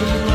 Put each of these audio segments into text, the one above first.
you.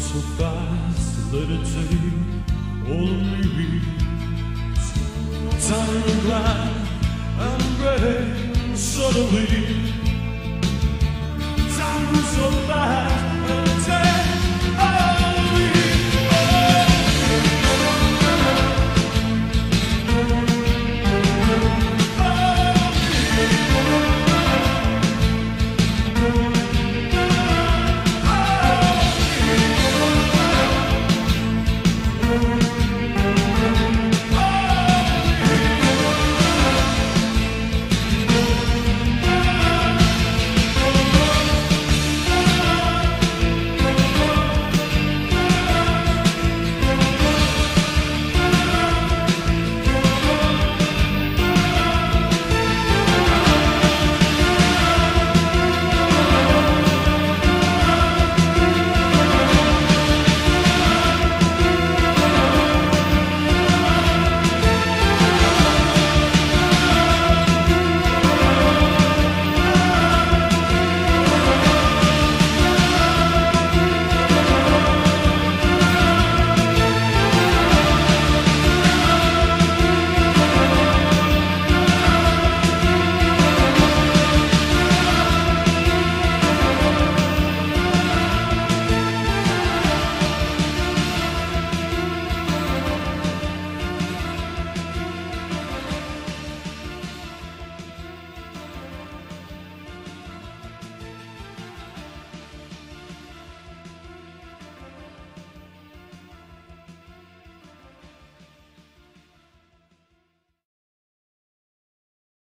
so fast, to let it take all of me. Time and fly, I'm ready suddenly.